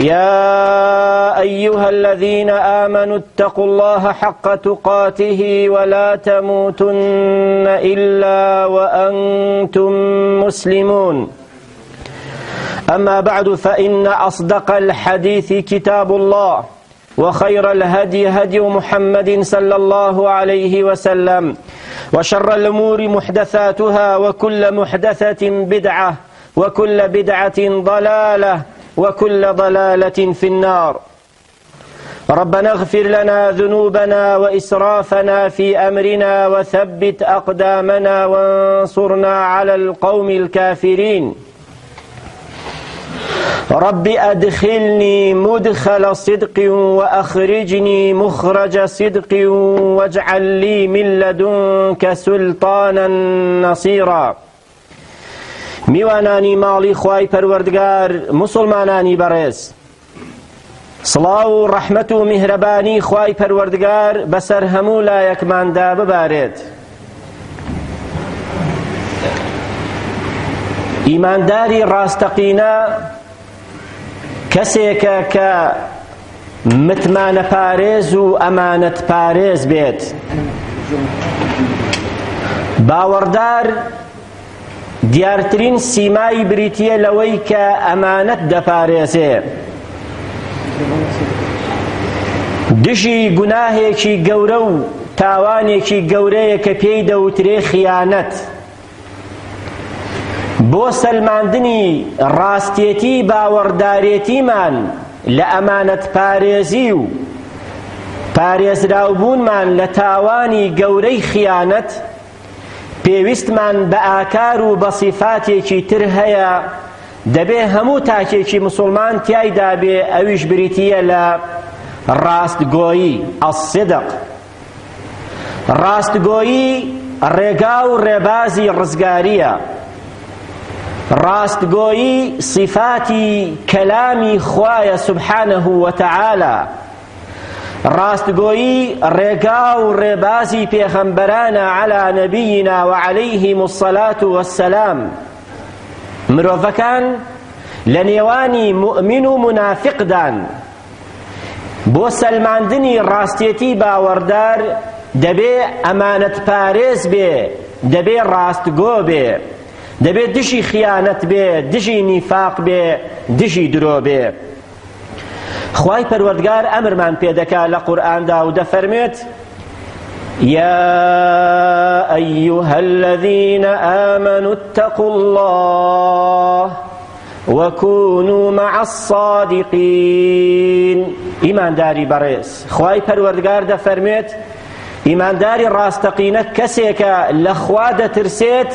يا أيها الذين آمنوا اتقوا الله حق تقاته ولا تموتن إلا وأنتم مسلمون أما بعد فإن أصدق الحديث كتاب الله وخير الهدي هدي محمد صلى الله عليه وسلم وشر الأمور محدثاتها وكل محدثة بدعة وكل بدعة ضلالة وكل ضلالة في النار ربنا اغفر لنا ذنوبنا وإسرافنا في أمرنا وثبت أقدامنا وانصرنا على القوم الكافرين رب أدخلني مدخل صدق وأخرجني مخرج صدق واجعل لي من لدنك سلطانا نصيرا میوانانی ماڵی خوای پەروەردگار موسڵمانانی بەڕێز سڵاو و ڕەحمەت و میهرەبانی خوای پەروەردگار بەسەر هەموو لایەکماندا ببارێت ئیمانداری ڕاستەقینە کەسێکە کە متمانەپارێز و ئەمانەتپارێز بێت باوەڕدار دیارترین سیمای بریتیە لەوەی کە ئەمانەت دەپارێزێ دژی گوناهێکی گەورە و تاوانێکی گەورەیە کە پێی دەوترێ خیانەت بۆ سەلماندنی ڕاستێتی باوەڕدارێتیمان لە ئەمانەتپارێزی و پارێزراوبوونمان لە تاوانی گەورەی خیانەت پێویستمان بە ئاکار و بە سیفاتێکی تر هەیە دەبێ هەموو تاکێکی مسلمان تیایدا بێ ئەویش بریتییە لە ڕاستگۆیی الصدق ڕاستگۆیی ڕێگا و ڕێبازی ڕزگاریە ڕاستگۆیی صفاتی کەلامی خوایە سبحانه وتعالى ڕاستگۆیی ڕێگا و ڕێبازی پێغەمبەرانە علا نەبینا و عەلەیهیم الصلاة والسلام مرۆڤەکان لە نێوانی مؤمن و منافقدان بۆ سەلماندنی ڕاستێتی باوەڕدار دەبێ ئەمانەت پارێز بێ دەبێ ڕاستگۆ بێ دەبێ دژی خیانەت بێ دژی نیفاق بێ دژی درۆ بێ خوای پەروەردگار ئەمرمان پێدەکا لە قورئاندا و دەفەرمێت يا أيها الذين آمنوا اتقوا الله وکونوا مع الصادقین ئیمانداری بەڕێز خوای پەروەردگار دەفەرموێت ئیمانداری ڕاستەقینە کەسێکە لە خوا دەترسێت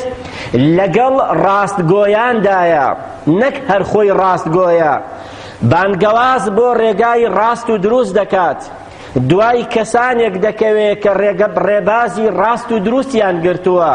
لەگەڵ ڕاستگۆیاندایە نەک هەر خۆی ڕاستگۆیە بانگەواز بۆ ڕێگای ڕاست و دروست دەکات دوای کەسانێک دەکەوێت کە ڕێگە ڕێبازی ڕاست و دروستیان گرتووە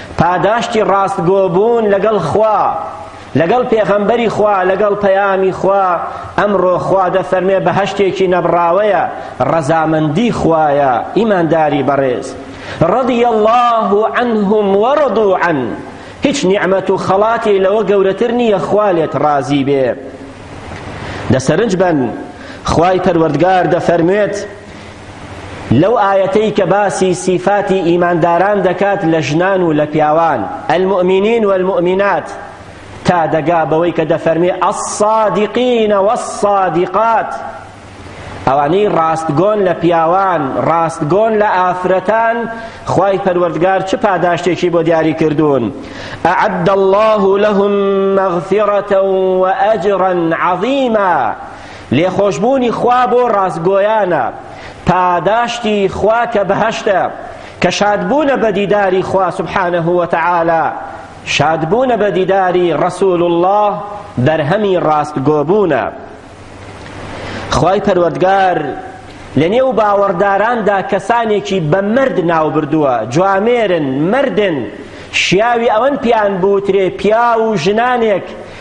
پاداشتی ڕاستگۆ بوون لەگەڵ خوا لەگەڵ پێغەمبەری خوا لەگەڵ پەیامی خوا ئەمڕۆ خوا دەفەرمێ بەهەشتێکی نەبڕاوەیە ڕەزامەندی خوایە ئیمانداری بەڕێز رضی الله عنهم ورضوا عنه هیچ نیعمەت و خەڵاتی لەوە گەورەتر نییە خوا لێت ڕازی بێ دەسەرنج بن خوای پەروەردگار دەفەرموێت لەو ئایەتەی کە باسی سیفاتی ئیمانداران دەکات لە ژنان و لە پیاوان المؤمنین والمؤمنات تا دەگا بەوەی کە دەفەرمێ الصادقین والصادقات ئەوانەی ڕاستگۆن لە پیاوان ڕاستگۆن لە ئافرەتان خوای پەروەردگار چ پاداشتێکی بۆ دیاری کردوون ئەعد الله لهم مغفرة وأجرا عظیما لێخۆشبوونی خوا بۆ ڕاستگۆیانە، پاداشتی خوا کە بەهەشتە، کە شادبوونە بە دیداری خوا سبحانە وتعالی، شادبوونە بە دیداری رسول اللە بەرهەمی ڕاستگۆبوونە. خوای پەروەردگار لەنێو باوەڕداراندا کەسانێکی بە مەرد ناوبردووە جوامێرن مەردن شیاوی ئەوەن پێیان بوترێ پیاو و ژنانێک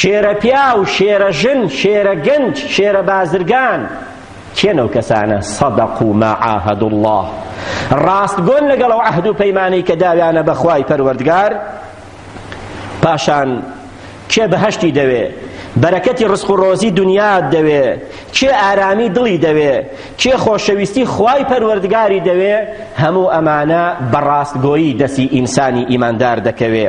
شێرە پیاو، شێرە ژن، شێرە گەنج، شێرە بازرگان، کێن ئەو کەسانە؟ صدقوا ما عاهدوا اللە، ڕاستگۆن لەگەڵ ئەو عەهد و پەیمانەی کە داویانە بە خوای پەروەردگار، پاشان کێ بەهەشتی دەوێ؟ بەرەکەتی ڕزق و ڕۆزی دنیات دەوێ؟ کێ ئارامی دڵی دەوێ؟ کێ خۆشەویستی خوای پەروەردگاری دەوێ؟ هەموو ئەمانە بە ڕاستگۆیی دەستی ئینسانی ئیماندار دەکەوێ.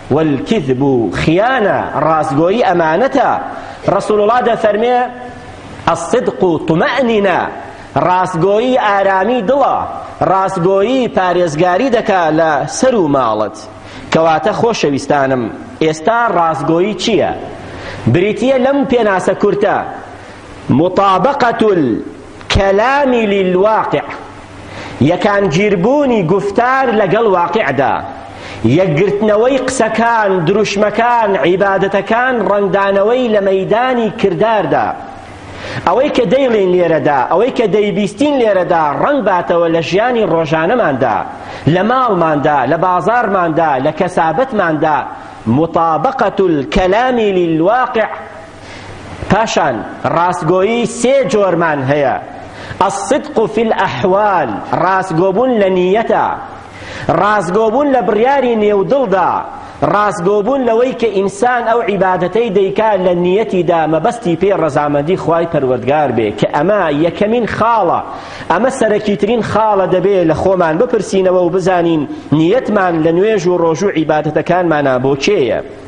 والکذب خیانە ڕاستگۆیی ئەمانەتە ڕسول الله دەفەرمێ الصدق طمأنینە ڕاستگۆیی ئارامی دڵە ڕاستگۆیی پارێزگاری دەکا لە سەر و ماڵت کەواتە خۆشەویستانم ئێستا ڕاستگۆیی چییە بریتیە لەم پێناسە کورتە مطابقة کلامی للواقع یەکانگیربوونی گوفتار لەگەڵ واقعدا، یەکگرتنەوەی قسەکان، دروشمەکان، عیبادەتەکان، ڕەنگدانەوەی لە مەیدانی کرداردا. ئەوەی کە دەیڵێین لێرەدا، ئەوەی کە دەیبیستین لێرەدا ڕەنگ باتەوە لە ژیانی ڕۆژانەماندا، لە ماڵماندا، لە بازاڕماندا، لە کەسابەتماندا، مطابقة الکلام للواقع، پاشان ڕاستگۆیی سێ جۆرمان هەیە الصدق فی الاحوال ڕاستگۆبوون لە نیەتا ڕاستگۆبوون لە بڕیاری نێودڵدا ڕاستگۆبوون لەوەی کە ئینسان ئەو عیبادەتەی دەیکا لە نیەتیدا مەبەستی پێ ڕەزامەندی خوای پەروەردگار بێ کە ئەمە یەکەمین خاڵە ئەمە سەرەکیترین خاڵە دەبێ لە خۆمان بپرسینەوە و بزانین نیەتمان لە نوێژ و ڕۆژوو عیبادەتەکانمانە بۆ کێیە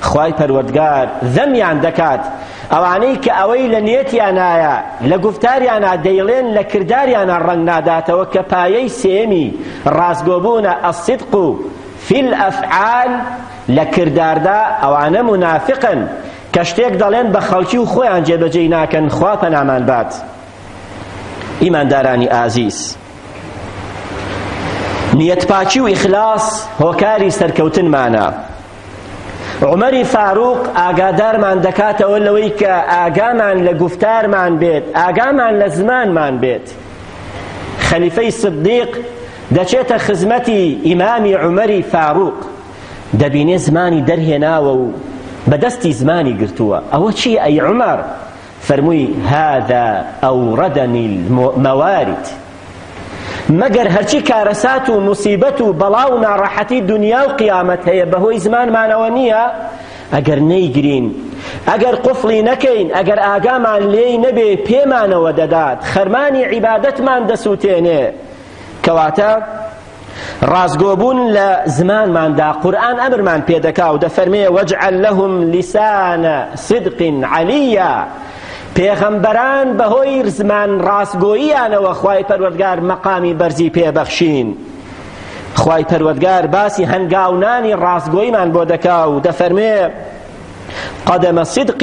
خوای پەروەردگار ذەمیان دەکات ئەوانەی کە ئەوەی لە نیەتیانایە لە گوفتاریانا دەیڵێن لە کرداریانا ڕەنگ ناداتەوە کە پایەی سێمی ڕاستگۆبوونە الصدق فی الافعال لە کرداردا ئەوانە منافقن کە شتێک دەڵێن بە خەڵکی و خۆیان جێبەجێی ناکەن خوا پەنامان بات ئیماندارانی ئازیز نیەتپاکی و ئیخلاس هۆکاری سەرکەوتنمانە عمەری فاروق ئاگادارمان دەکاتەوە لەوەی کە ئاگامان لە گفتارمان بێت ئاگامان لە زمانمان بێت خەلیفەی صدیق دەچێتە خزمەتی ئیمامی عمەری فاروق دەبینێ زمانی دەرهێناوە و بەدەستی زمانی گرتووە ئەوە چی ئەی عمر فەرمووی هذا اوردنی الموارد مەگەر هەرچی کارەسات و موسیبەت و بەڵا و ناڕەحەتی دنیا و قیامەت هەیە بەهۆی زمانمانەوە نییە ئەگەر نەیگرین ئەگەر قفڵی نەکەین ئەگەر ئاگامان لێی نەبێ پێمانەوە دەدات خەرمانی عیبادەتمان دەسووتێنێ کەواتە ڕاستگۆبوون لە زمانماندا قورئان ئەمرمان پێدەکا و دەفەرمێ وەجعل لەهم لسان صدق علیە پێغەمبەران بەهۆی زمان ڕاستگۆییانەوە خوای پەروەردگار مەقامی بەرزی پێبەخشین خوای پەروەردگار باسی هەنگاونانی ڕاستگۆیمان بۆ دەکا و دەفەرمێ قدم صدق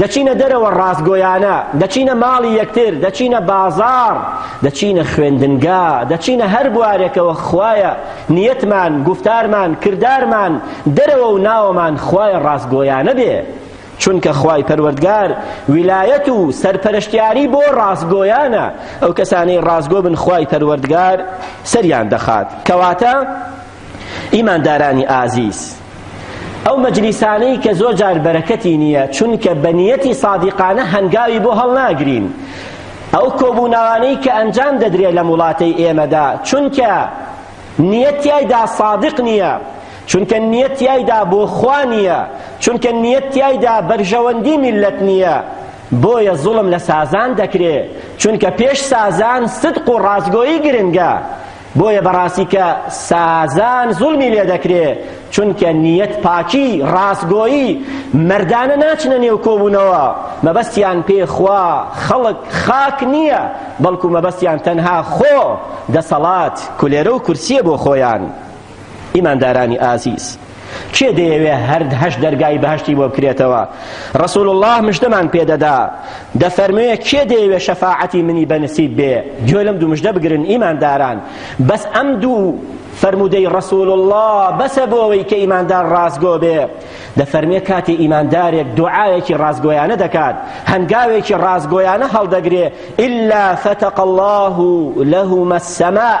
دەچینە دەرەوە ڕاستگۆیانە، دەچینە ماڵی یەکتر، دەچینە بازاڕ، دەچینە خوێندنگا، دەچینە هەر بوارێکەوە، خوایە نیەتمان، گوفتارمان، کردارمان، دەرەوە و ناوەمان خوایە ڕاستگۆیانە بێ، چونکە خوای پەروەردگار ویلایەت و سەرپەرشتیاری بۆ ڕاستگۆیانە، ئەو کەسانەی ڕاستگۆ بن خوای پەروەردگار سەریان دەخات، کەواتە. ئیماندارانی ئازیز ئەو مەجلیسانەی کە زۆر جار بەرەکەتی نییە چونکە بە نیەتی سادیقانە هەنگاوی بۆ هەڵناگرین ئەو کۆبوونەوانەی کە ئەنجام دەدرێت لەم وڵاتەی ئێمەدا چونکە نیەت تیایدا سادق نییە چونکە نیەت تیایدا بۆ خوا نییە چونکە نیەت تیایدا بەرژەوەندی میللەت نییە بۆیە زوڵم لە سازان دەکرێ چونکە پێش سازان سدق و ڕاستگۆیی گرنگە بۆیە بەڕاستی کە سازان زوڵمی لێ دەکرێ چونکە نیەت پاکی ڕاستگۆیی مەردانە ناچنە نێو کۆبوونەوە مەبەستیان پێ خوا خەڵک خاک نییە بەڵکو مەبەستیان تەنها خۆ دەسەڵات کولێرە و کورسیە بۆ خۆیان ئیماندارانی ئازیز کێ دەیەوێ هەر هەشت دەرگای بەهەشتی بۆ بکرێتەوە ڕسول الله مژدەمان پێدەدا دەفەرموێ کێ دەیەوێ شەفاعەتی منی بەنسیب بێ گوێ لەم دوو مژدە بگرن ئیمانداران بەس ئەم دوو فەرموودەی ڕسول الله بەسە بۆ ئەوەی کە ئیماندار ڕاستگۆ بێ دەفەرمێ کاتی ئیماندارێک دوعاەکی ڕاستگۆیانە دەکات هەنگاوێکی ڕاستگۆیانە هەڵدەگرێ ئللا فتق الله لهما السماء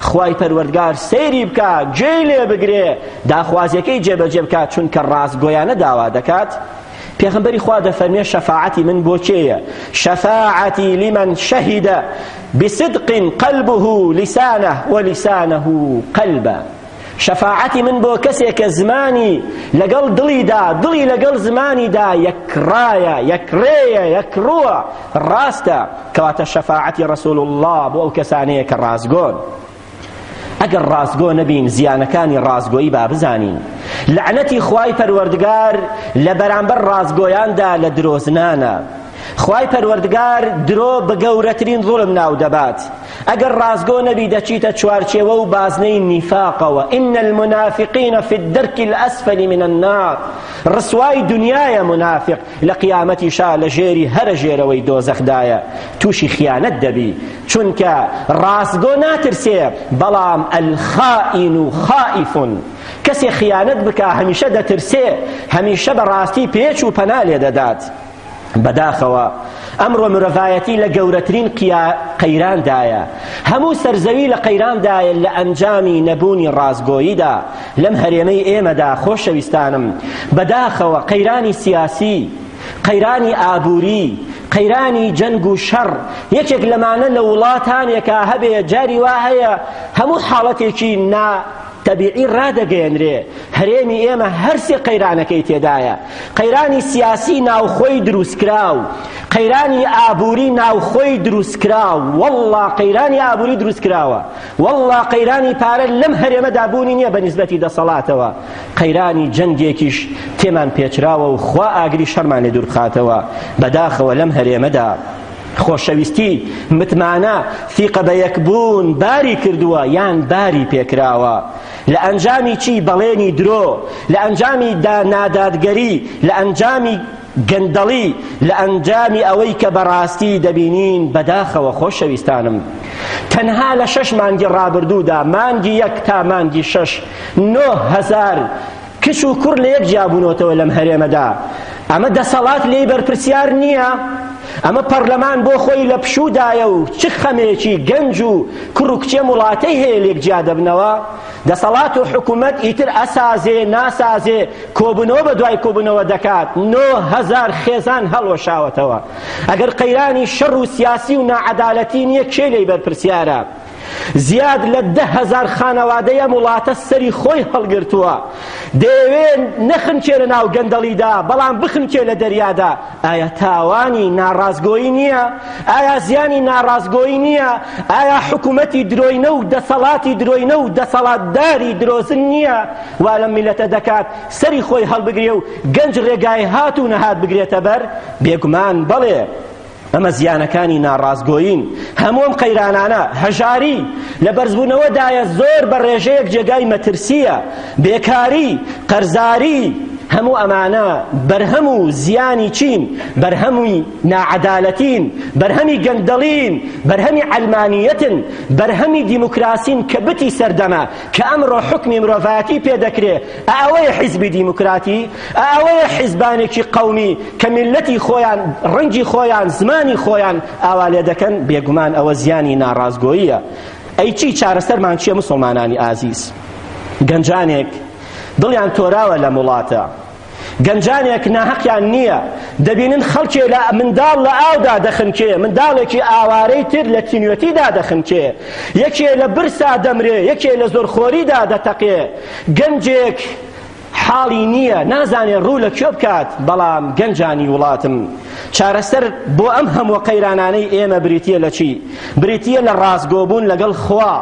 خوای پەروەردگار سەیری بکا گوێی لێ بگرێ داخوازیەکەی جێبەجێ بکات چونکە ڕاستگۆیانە داوا دەکات پێغمبەری خوا دەفەرمێ شەفاعەتی من بۆ کێیە شەفاعەتی لمن شهد بصدق قلبه لسانه ولسانه قلبه شەفاعەتی من بۆ کەسێک کە زمانی لەگەڵ دڵیدا دڵی لەگەڵ زمانیدا یەکڕایە یەکڕێیە یەکڕووە ڕاستە کەواتە شەفاعەتی ڕەسول الله بۆ ئەو کەسانەیە کە ڕاستگۆن ئەگەر ڕاستگۆ نەبین زیانەکانی ڕاستگۆیی با بزانین لەعنەتی خوای پەروەردگار لە بەرامبەر ڕاستگۆیاندا لە درۆزنانە خوای پەروەردگار درۆ بە گەورەترین ظلم ناو دەبات ئەگەر ڕاستگۆ نەبی دەچیتە چوارچێوە و بازنەی نیفاقەوە ان المنافقین فی الدرک الاسفل من النار ڕسوای دنیایە منافق لە قیامەتی شا لە ژێری هەرە ژێرەوەی دۆزەخدایە تووشی خیانەت دەبی چونکە ڕاستگۆ ناترسێ بەڵام الخائین و خائفون کەسێ خیانەت بکا هەمیشە دەترسێ هەمیشە بە ڕاستی پێچ و پەنا لێ دەدات بەداخەوە ئەمڕۆ مرۆڤایەتی لە گەورەترین قەیراندایە هەموو سەرزەوی لە قەیراندایە لە ئەنجامی نەبوونی ڕاستگۆییدا لەم هەرێمەی ئێمەدا خۆشەویستانم بەداخەوە قەیرانی سیاسی قەیرانی ئابووری قەیرانی جەنگ و شەڕ یەکێک لەمانە لە وڵاتانێکا هەبێ جاری وا هەیە هەموو حاڵەتێکی نا تەبیعی ڕادەگەیەنرێ هەرێمی ئێمە هەر سێ قەیرانەکەی تێدایە، قەیرانی سیاسی ناوخۆی دروستکراو، قەیرانی ئابووری ناوخۆی دروستکراو، وەڵڵا قەیرانی ئابووری دروستکراوە، وەڵڵا قەیرانی پارە لەم هەرێمەدا بوونی نییە بە نیسبەتی دەسەڵاتەوە، قەیرانی جەنگێکیش تێمان پێچراوە و خوا ئاگری شەڕمان لێ دووربخاتەوە، بەداخەوە لەم هەرێمەدا. خۆشەویستی، متمانە، ثیقە بە یەک بوون باری کردووە یان باری پێکراوە؟ لە ئەنجامی چی بەڵێنی درۆ، لە ئەنجامی دا نادادگەری، لە ئەنجامی گەندەڵی، لە ئەنجامی ئەوەی کە بەڕاستی دەبینین بەداخەوە خۆشەویستانم تەنها لە شەش مانگی ڕابردوودا مانگی یەک تا مانگی شەش نۆ هەزار کچ و کوڕ لەیەک جیابوونەتەوە لەم هەرێمەدا ئەمە دەسەڵات لێی بەرپرسیار نییە ئەمە پەرلەمان بۆ خۆی لە پشوودایە و چ خەمێکی گەنج و کوڕ و کچێم وڵاتەی هەیە لێک جیا دەبنەوە دەسەڵات و حکوومەت ئیتر ئەسازێ ناسازێ کۆبوونەوە بە دوای کۆبوونەوە دەکات نۆ هەزار خێزان هەڵوەشاوەتەوە ئەگەر قەیرانی شەڕ و سیاسی و ناعەدالەتی نییە کێ لێی بەرپرسیارە زیاد لە دە هەزار خانەوادەی ئەم وڵاتە سەری خۆی هەڵگرتووە دەیەوێ نەخنکێنە ناو گەندەڵیدا بەڵام بخنکێ لە دەریادا ئایا تاوانی ناڕاستگۆیی نییە ئایا زیانی ناڕاستگۆیی نییە ئایا حکوومەتی درۆینە و دەسەڵاتی درۆینە و دەسەڵاتداری درۆزن نییە وا لەم میلەتە دەکات سەری خۆی هەڵبگرێ و گەنج ڕێگای هات و نەهات بگرێتە بەر بێگومان بەڵێ ئەمە زیانەکانی ناڕاستگۆیین هەموو ئەم قەیرانانە هەژاری لە بەرزبوونەوەدایە زۆر بە ڕێژەیەک جێگای مەترسیە بێکاری قەرزاری هەموو ئەمانە بەرهەم و زیانی چین بەرهەمووی ناعەدالەتین بەرهەمی گەندەڵین بەرهەمی عەلمانیەتن بەرهەمی دیموکراسین کە بتی سەردەمە کە ئەمڕۆ حکمی مرۆڤایەتی پێدەکرێ ئا ئەوەیە حیزبی دیموکراتی؟ ئا ئەوەیە حیزبانێکی قەومی کە میللەتی خۆیان، ڕەنگی خۆیان، زمانی خۆیان ئاوا لێ دەکەن؟ بێگومان ئەوە زیانی ناڕاستگۆییە. ئەی چی؟ چارەسەرمان چییە موسڵمانانی ئازیز؟ گەنجانێک دڵیان تۆراوە لەم وڵاتە، گەنجانێک ناهەقیان نییە، دەبینن خەڵکێ لە منداڵ لە ئاودا دەخنکێ، منداڵێکی ئاوارەی تر لە تینوێتیدا دەخنکێ، یەکێ لە برسا دەمرێ، یەکێ لە زۆرخۆریدا دەتەقێ، گەنجێک حاڵی نییە نازانێ ڕوو لە کوێ بکات بەڵام گەنجانی وڵاتم چارەسەر بۆ ئەم هەموو قەیرانانەی ئێمە بریتییە لە چی بریتییە لە ڕاستگۆبوون لەگەڵ خوا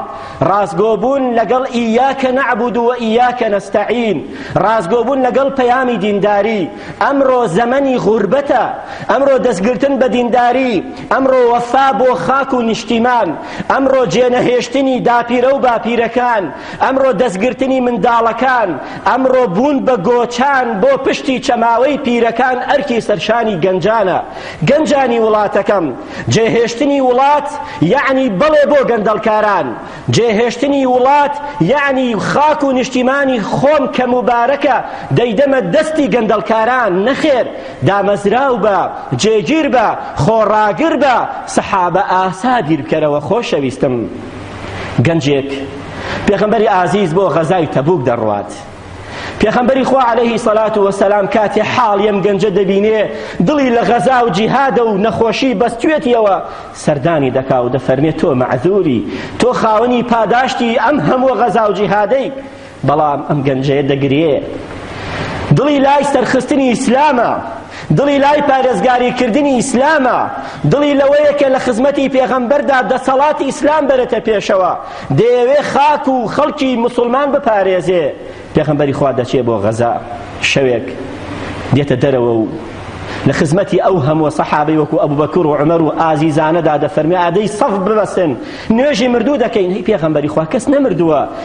ڕاستگۆبوون لەگەڵ ئیاکە نەعبود و ئیاکە نەستەعین ڕاستگۆبوون لەگەڵ پەیامی دینداری ئەمڕۆ زەمەنی غوربەتە ئەمڕۆ دەستگرتن بە دینداری ئەمڕۆ وەفا بۆ خاک و نیشتیمان ئەمڕۆ جێنەهێشتنی داپیرە و باپیرەکان ئەمڕۆ دەستگرتنی منداڵەکان، ئەمڕۆ بوون بە گۆچان بۆ پشتی چەماوەی پیرەکان ئەرکی سەرشانی گەنجانە، گەنجانی وڵاتەکەم، جێهێشتنی وڵات یەعنی بەڵێ بۆ گەندەڵکاران، جێهێشتنی وڵات یەعنی خاک و نیشتیمانی خۆم کە موبارەکە دەیدەمە دەستی گەندەڵکاران، نەخێر، دامەزراو بە، جێگیر بە، خۆڕاگر بە، سەحابە ئاسا بیربکەرەوە خۆشەویستم. گەنجێک پێخەمبەری ئازیز بۆ غەزای تەبوک دەڕوات پێخەمبەری خوا عليهەیهی سەلات وەسەلام کاتێ حاڵ یەم گەنجە دەبینێ دڵی لە غەزا و جیهادە و نەخۆشی بەستوێتیەوە سەردانی دەکا و دەفەرمێ تۆ مەعذوری تۆ خاوەنی پاداشتی ئەم هەموو غەزا و جیهادەی بەڵام ئەم گەنجەیە دەگرێ دڵی لای سەرخستنی ئیسلامە دڵی لای پارێزگاریکردنی ئیسلامە دڵی لەوەیە کە لە خزمەتی پێغەمبەردا دەسەڵاتی ئیسلام بەرێتە پێشەوە دەیەوێ خاک و خەڵکی مسلمان بپارێزێ پێغەمبەری خوا دەچێ بۆ غەزا شەوێک دێتە دەرەوە و لە خزمەتی ئەو هەموو سەحابەی وەکو ئەبوبەکر و عمر و ئازیزانەدا دەفەرمی ئادەی سەف ببەسن نوێژی مردوو دەکەین هی پێغەمبەری خوا کەس نەمردووە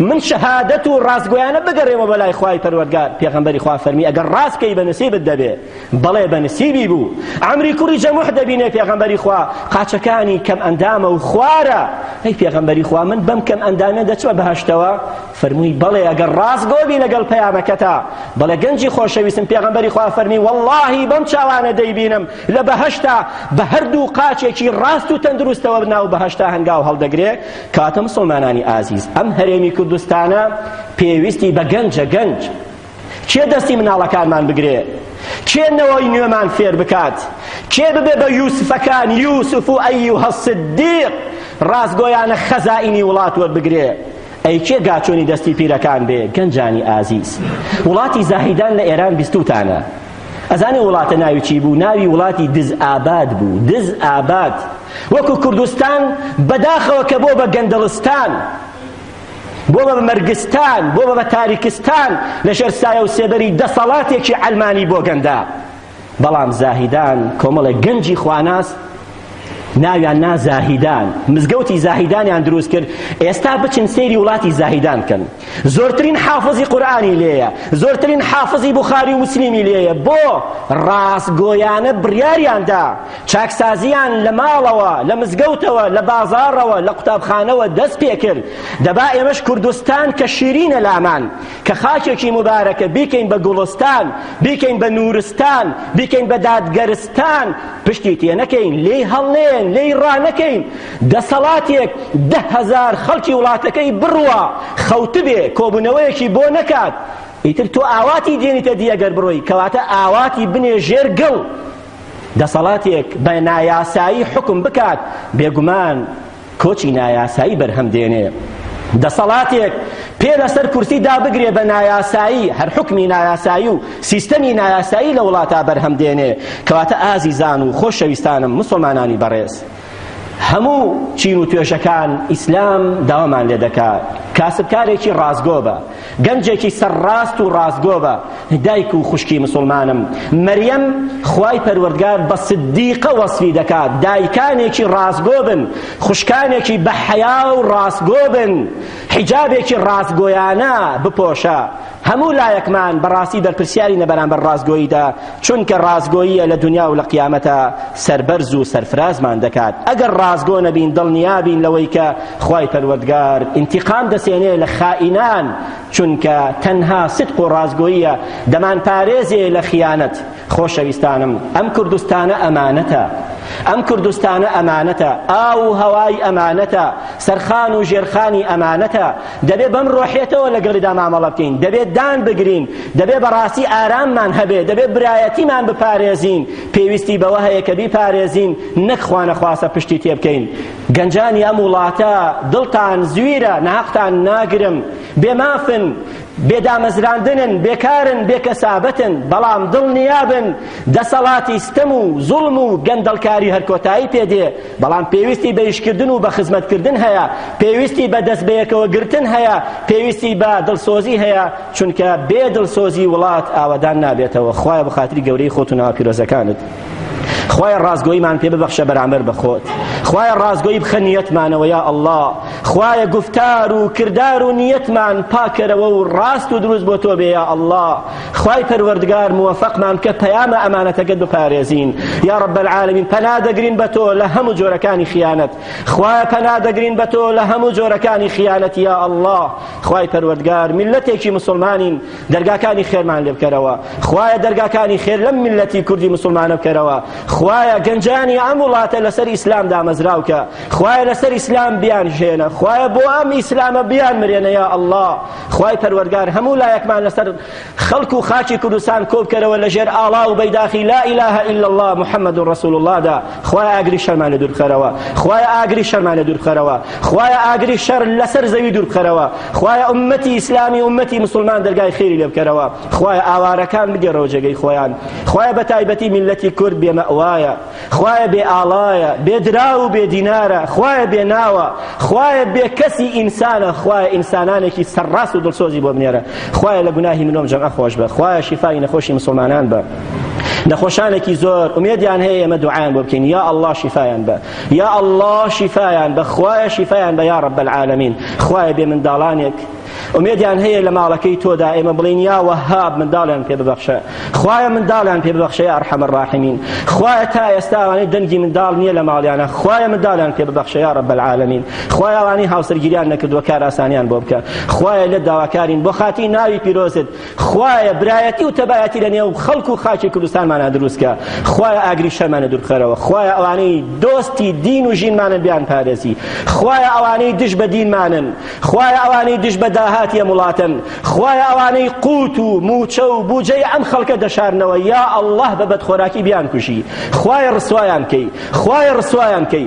من شەهادەت و ڕاستگۆیانە بگەڕێمەوە بە لای خوای پەروەردگار پێغەمبەری خوا فەرمی ئەگەر ڕاست کەی بە نسیبت دەبێ بەڵێ بە نسیبی بوو عەمری کوڕی جەموح دەبینێ پێغەمبەری خوا قاچەکانی کەم ئەندامە و خوارە ئەی پێغەمبەری خوا من بەم کەم ئەندامە دەچمە بەهەشتەوە فەرمووی بەڵێ ئەگەر ڕاستگۆ بی لەگەڵ پەیامەکەتا بەڵێ گەنجی خۆشەویستم پێغەمبەری خوا فەرمی واللهی بەم چاوانە دەیبینم لە بەهەشتا بە هەردوو قاچێکی ڕاست و تەندروستەوە ناو بەهەشتا هەنگاو هەڵدەگرێ کەواتە مسوڵمانانی ئازیز ئەم هەرێمی کوردستانە پێویستی بە گەنجە گەنج کێ دەستی مناڵەکانمان بگرێ کێ نەوەی نوێمان فێر بکات کێ ببێ بە یوسفەکان یوسف و ئەیوهە صدیق ڕاستگۆیانە خەزائینی وڵات وەربگرێ ئەی کێ گاچۆنی دەستی پیرەکان بێ گەنجانی ئازیز وڵاتی زاهیدان لە ئێران بیستوتانە ئەزانێ وڵاتە ناوی چی بوو ناوی وڵاتی دز ئاباد بوو دز ئاباد وەکو کوردستان بەداخەوە کە بۆ بە گەندەڵستان بۆ بە مەرگستان بۆ بە تاریکستان لەژێر سایە و سێبەری دەسەڵاتێکی عەلمانی بۆگەندا بەڵام زاهیدان کۆمەڵێک گەنجی خواناس ناویان نا زاهیدان مزگەوتی زاهیدانیان دروست کرد ئێستا بچن سەیری وڵاتی زاهیدان کەن زۆرترین حافظی قورآانی لێیە زۆرترین حافظی بخاری و مسلیمی لێیە بۆ ڕاستگۆیانە بڕیاریاندا چاکسازییان لە ماڵەوە، لە مزگەوتەوە، لە بازاڕەوە، لە قوتابخانەوە دەست پێ کرد. دەبا ئێمەش کوردستان کە شیرینە لامان، کە خاکێکی موبارەکە، بیکەین بە گوڵستان، بیکەین بە نوورستان، بیکەین بە دادگەرستان، پشتی تێ نەکەین، لێی هەڵنەیەن، لێی ڕانەکەین. دەسەڵاتێک دە هەزار خەڵکی وڵاتەکەی بڕوا خەوتبێ، کۆبوونەوەیەکی بۆ نەکات، ئیتر تۆ ئاواتی دێنیتە دی ئەگەر بڕۆی، کەواتە ئاواتی بنێ ژێر گڵ. دەسەڵاتێک بە نایاسایی حکوم بکات بێگومان کۆچی نایاسایی بەرهەم دێنێ دەسەڵاتێک پێ لەسەر کورسی دابگرێ بە نایاسایی هەر حکمی نایاسایی و سیستەمی نایاسایی لە وڵاتا بەرهەم دێنێ کەواتە ئازیزان و خۆشەویستانم مسلمانانی بەڕێز هەموو چین و توێژەکان ئیسلام داوامان لێ دەکا کاسبکارێکی ڕاستگۆ بە گەنجێکی سەرڕاست و ڕاستگۆ بە دایک و خوشکی مسلمانم مەریەم خوای پەروەردگار بە صدیقە وەسفی دەکات دایکانێکی ڕاستگۆ بن خوشکانێکی بە حەیا و ڕاستگۆ بن حیجابێکی ڕاستگۆیانە بپۆشە هەموو لایەکمان بەڕاستی بەرپرسیارین لە بەرامبەر ڕاستگۆییدا چونکە ڕاستگۆییە لە دونیا و لە قیامەتا سەربەرز و سەرفرازمان دەکات ئەگەر ڕاستگۆ نەبین دڵنیابین لەوەی کە خوای پەروەردگار ئینتیقام دەسێنێ لە خائینان چونکە تەنها سدق و ڕاستگۆییە دەمانپارێزێ لە خیانەت خۆشەویستانم ئەم کوردستانە ئەمانەتە ئەم کوردستانە ئەمانەتە ئاو و هەوای ئەمانەتە سەرخان و ژێرخانی ئەمانەتە دەبێ بەم ڕۆحێتەوە لەگەڵیدا مامەڵە بکەین دەبێت دان بگرین دەبێ بەڕاستی ئاراممان هەبێ دەبێ برایەتیمان بپارێزین پێویستی بەوە هەیە کە بیپارێزین نەک خوانەخواسە پشتی تێ بکەین گەنجانی ئەم وڵاتە دڵتان زویرە ناقتان ناگرم بێمافن بێ دامەزراندنن، بێکارن، بێ کەسابەتن، بەڵام دڵنیابن دەسەڵاتی ستەم و زوڵم و گەندەڵکاری هەر کۆتایی پێ دێ، بەڵام پێویستی بە ئیشکردن و بە خزمەتکردن هەیە، پێویستی بە دەست بەیەکەوە گرتن هەیە، پێویستی بە دڵسۆزی هەیە، چونکە بێ دڵسۆزی وڵات ئاوەدان نابێتەوە، خوایە بەخاتری گەورەی خۆت و ناوە پیرۆزەکانت. خوایە ڕاستگۆیمان پێ ببەخشە بەرامبەر بە خۆت خوایە ڕاستگۆی بخە نیەتمانەوە یا ئەڵڵا خوایە گفتار و کردار و نیەتمان پاکەرەوە و ڕاست و دروست بۆ تۆ بێ یا ئەڵڵا خوای پەروەردگار موەفەقمان بکە پەیامە ئەمانەتەکەت بپارێزین یا رب العالمین پەنا دەگرین بە تۆ لە هەموو جۆرەکانی خیانەت خوایە پەنا دەگرین بە تۆ لە هەموو جۆرەکانی خیانەت یا ئەڵڵا خوای پەروەردگار میللەتێکی مسلمانین دەرگاکانی خێرمان لێ بکەرەوە خوایە دەرگاکانی خێر لەم میلەتی کوردی مسلمانە بکەرەوە خوایە گەنجانی ئەم وڵاتە لەسەر ئیسلام دامەزراو کە خوایە لەسەر ئیسلام بیان ژێنە خوایە بۆ ئەم ئیسلامە بیان مرێنە یا ئەڵڵا خوای پەروەرگار هەموو لایەکمان لەسەر خەڵک و خاکی کوردستان کۆبکەرەوە لەژێر ئاڵا و بەیداخی لا ئیلاهە ئیلا اللە محەممەد ڕەسوڵ اللەدا خوایە ئاگری شەرمان لە دوور بخەرەوە خوایە ئاگری شەرمان لە دوور بخەرەوە خوایە ئاگری شەر لەسەر زەوی دوور بخەرەوە خوایە ئوممەتی ئیسلامی ئوممەتی مسلمان دەرگای خێری لێ بکەرەوە خوایە ئاوارەکان بگەڕەوە جێگەی خۆیان خوایە بە تایبەتی میللەتی کورد بێ مەوایە خوایە بێ ئاڵایە بێ دراو و بێ دینارە خوایە بێ ناوە خوایە بێ کەسی ئینسانە خوایە ئینسانانێکی سەرڕاست و دڵسۆزی بۆ بنێرە خوایە لە گوناهی منۆم جەمعە خۆش بە خوایە شیفای نەخۆشی مسلمانان بە لە خۆشانێکی زۆر ئومێدیان هەیە ئێمە دوعایان بۆ بکەین یا ئەڵڵا شیفایان بە یا ئەڵڵا شیفایان بە خوایە شیفایان بە یا ڕەب العالمین خوایە بێ منداڵانێک ئومێدیان هەیە لە ماڵەکەی تۆدا ئێمە بڵین یا وەهاب منداڵیان پێ ببەخشە خوایە منداڵیان پێ ببەخشە یا ئەرحەم الراحمین خوایە تا ئێستا ئەوانەی دەنگی منداڵ نییە لە ماڵیانە خوایە منداڵیان پێ ببەخشە یا ڕەب العالمین خوایە ئەوانەی هاوسەرگیریان نەکردووە کاراسانیان بۆ بکە خوایە لێت داواکارین بۆ خاتی ناوی پیرۆزت خوایە برایەتی و تەبایەتی لە نێو خەڵک و خاکی کوردستانمانە دروستکە خوایە ئاگری شەرمانە دوورخەرەوە خوایە ئەوانەی دۆستی دین و ژینمانن بیان پارێزی خوایە ئەوانەی دژ بە دینمانن خوایە ئەوانەی دژ بە داهاتی ئەم وڵاتن خوایە ئەوانەی قوت و موچە و بوجەی ئەم خەڵکە دەشارنەوە یا ئەڵڵاه بە بەدخۆراکی بیان کوژی خوایە ڕسوایان کەی خوایە ڕسوایان کەی